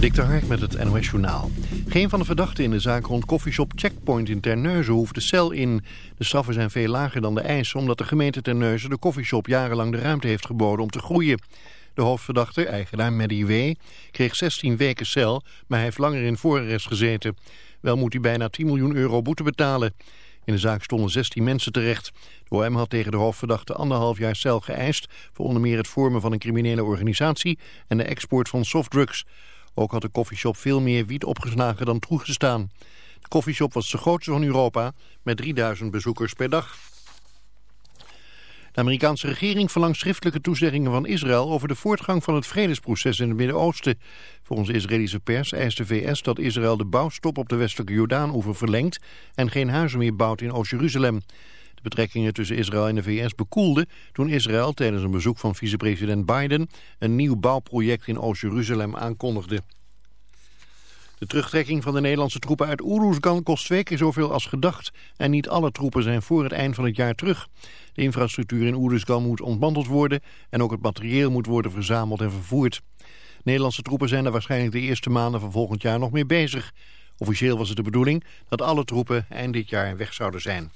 Dik de Hark met het NOS Journaal. Geen van de verdachten in de zaak rond koffieshop Checkpoint in Terneuzen hoeft de cel in. De straffen zijn veel lager dan de eisen omdat de gemeente Terneuzen de koffieshop jarenlang de ruimte heeft geboden om te groeien. De hoofdverdachte, eigenaar Medi W., kreeg 16 weken cel, maar hij heeft langer in voorarrest gezeten. Wel moet hij bijna 10 miljoen euro boete betalen. In de zaak stonden 16 mensen terecht. De OM had tegen de hoofdverdachte anderhalf jaar cel geëist... voor onder meer het vormen van een criminele organisatie... en de export van softdrugs. Ook had de koffieshop veel meer wiet opgeslagen dan toegestaan. De koffieshop was de grootste van Europa met 3000 bezoekers per dag. De Amerikaanse regering verlangt schriftelijke toezeggingen van Israël over de voortgang van het vredesproces in het Midden-Oosten. Volgens de Israëlische pers eist de VS dat Israël de bouwstop op de westelijke Jordaan-oever verlengt en geen huizen meer bouwt in Oost-Jeruzalem. De betrekkingen tussen Israël en de VS bekoelden toen Israël tijdens een bezoek van vicepresident Biden een nieuw bouwproject in Oost-Jeruzalem aankondigde. De terugtrekking van de Nederlandse troepen uit Oeroesgan kost twee keer zoveel als gedacht. En niet alle troepen zijn voor het eind van het jaar terug. De infrastructuur in Oeroesgan moet ontmanteld worden en ook het materieel moet worden verzameld en vervoerd. Nederlandse troepen zijn er waarschijnlijk de eerste maanden van volgend jaar nog mee bezig. Officieel was het de bedoeling dat alle troepen eind dit jaar weg zouden zijn.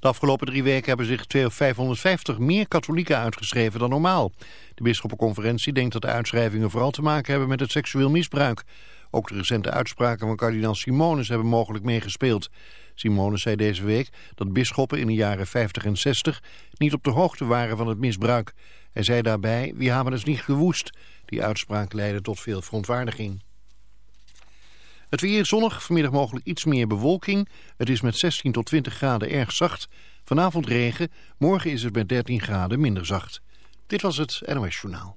De afgelopen drie weken hebben zich 550 meer katholieken uitgeschreven dan normaal. De bisschoppenconferentie denkt dat de uitschrijvingen vooral te maken hebben met het seksueel misbruik. Ook de recente uitspraken van kardinaal Simonis hebben mogelijk meegespeeld. Simonis zei deze week dat bisschoppen in de jaren 50 en 60 niet op de hoogte waren van het misbruik. Hij zei daarbij, wie hebben het niet gewoest. Die uitspraak leidde tot veel verontwaardiging. Het weer zonnig, vanmiddag mogelijk iets meer bewolking. Het is met 16 tot 20 graden erg zacht. Vanavond regen, morgen is het met 13 graden minder zacht. Dit was het NOS Journaal.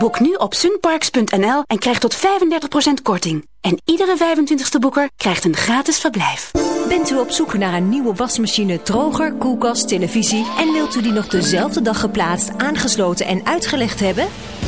Boek nu op sunparks.nl en krijg tot 35% korting. En iedere 25ste boeker krijgt een gratis verblijf. Bent u op zoek naar een nieuwe wasmachine, droger, koelkast, televisie... en wilt u die nog dezelfde dag geplaatst, aangesloten en uitgelegd hebben?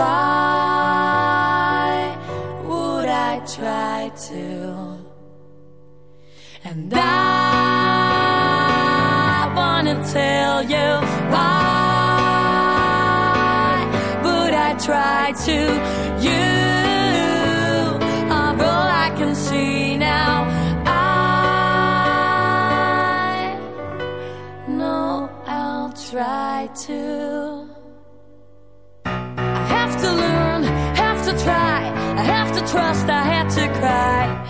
Why would I try to? And I wanna tell you why would I try to? You to try, I have to trust, I have to cry,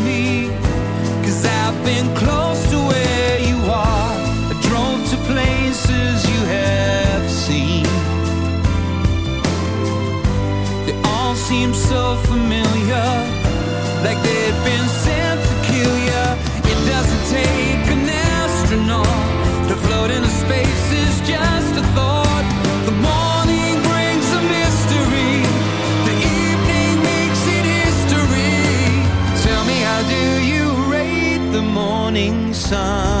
sun.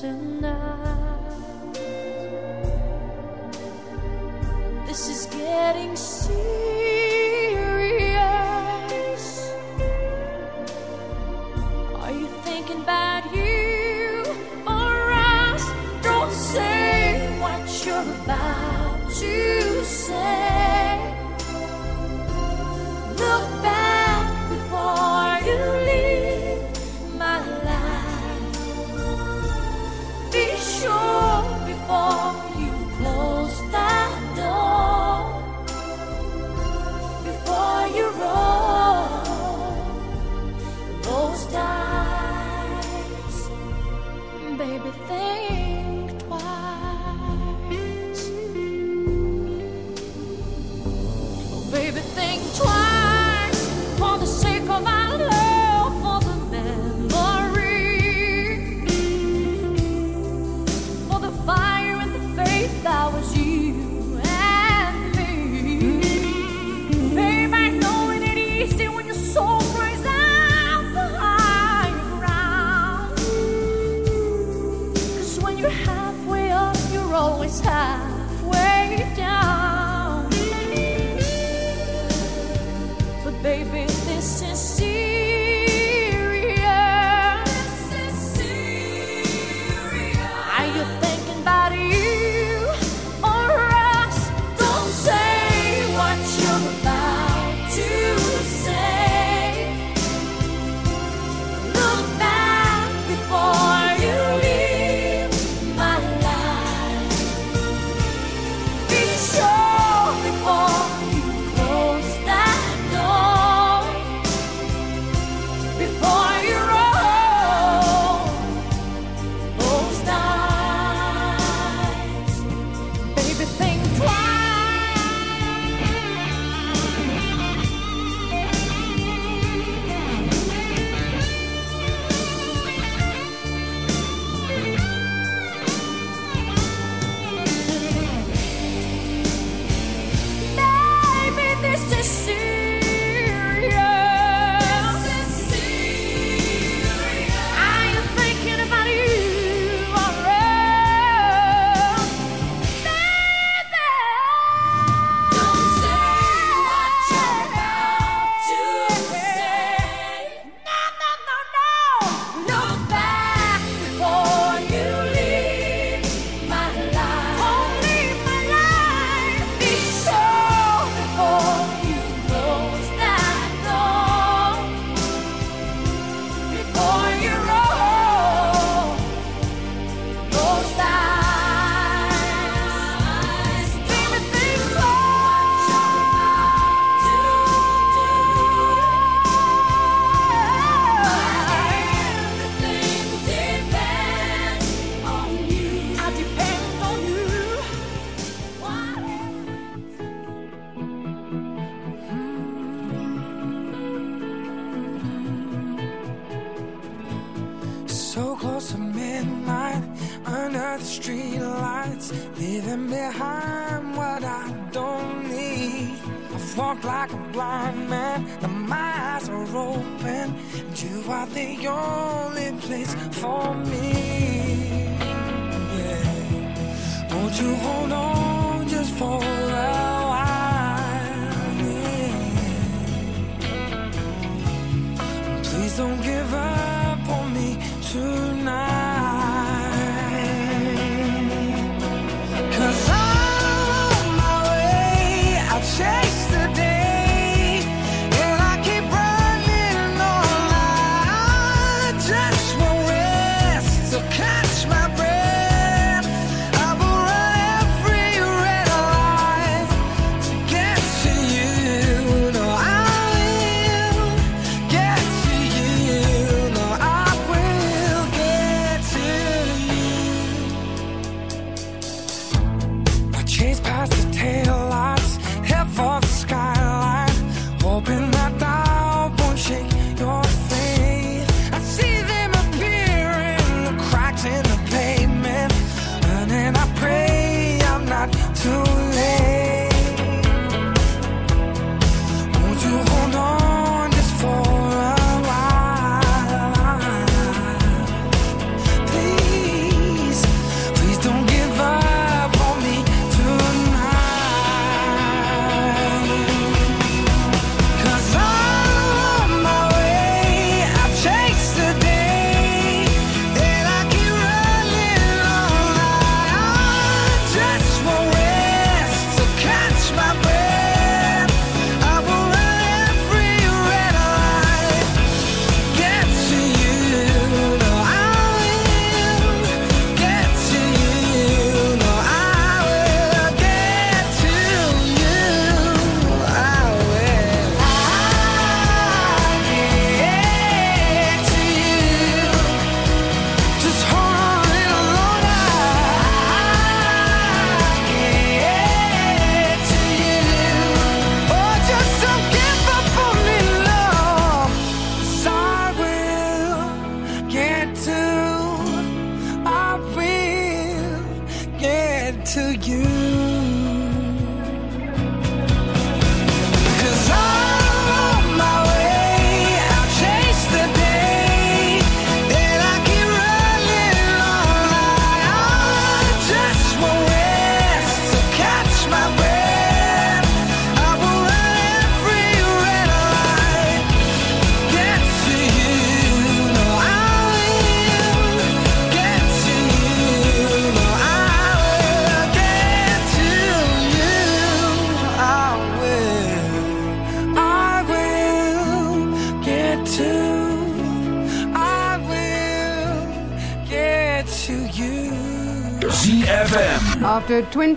tonight. This is getting serious. to hold.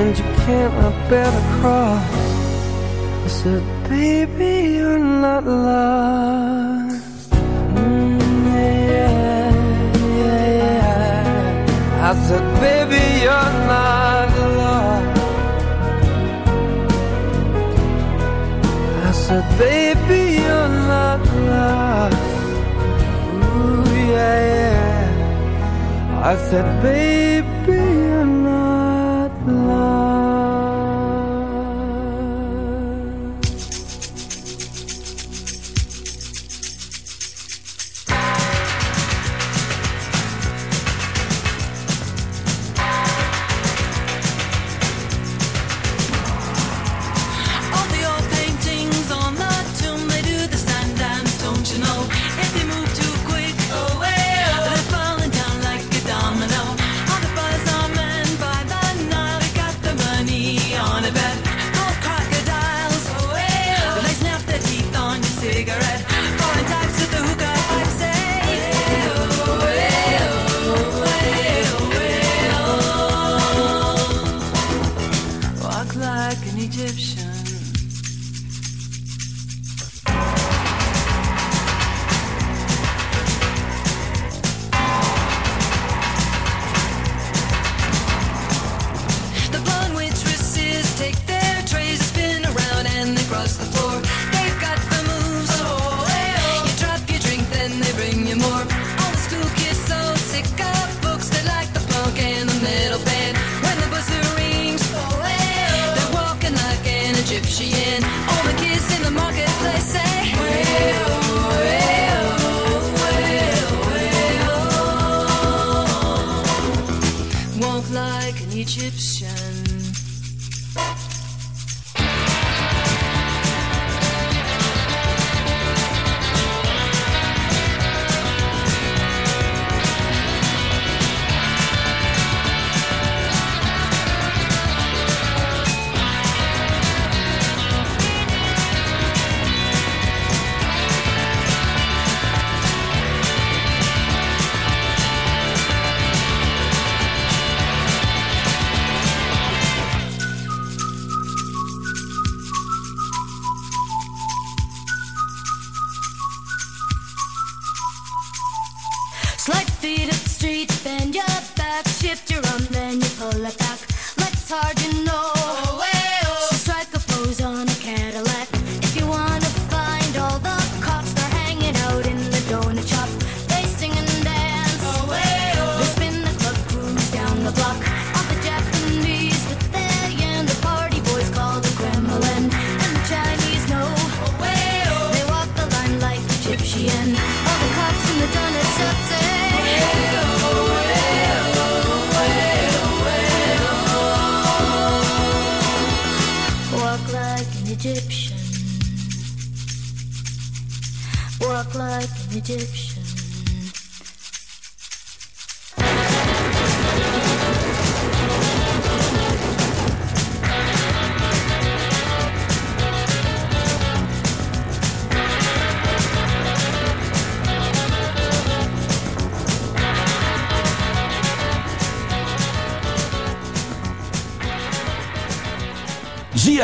and you can't bear the cross. I said, baby, you're not lost. Mm, yeah, yeah, yeah. I said, baby, you're not lost. I said, baby, you're not lost. Ooh, yeah, yeah. I said, baby,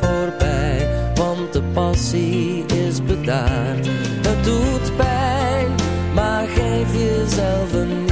Voorbij, want de passie is bedaard. Het doet pijn, maar geef jezelf een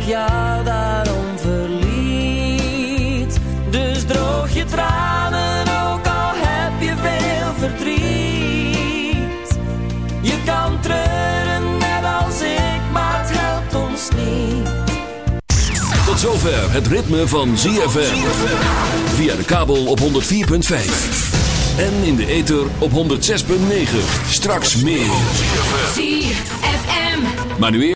ik jou daarom verliet? Dus droog je tranen, ook al heb je veel verdriet. Je kan treuren net als ik, maar het helpt ons niet. Tot zover het ritme van ZFM. Via de kabel op 104.5. En in de ether op 106.9. Straks meer. ZFM. Maar nu eerst.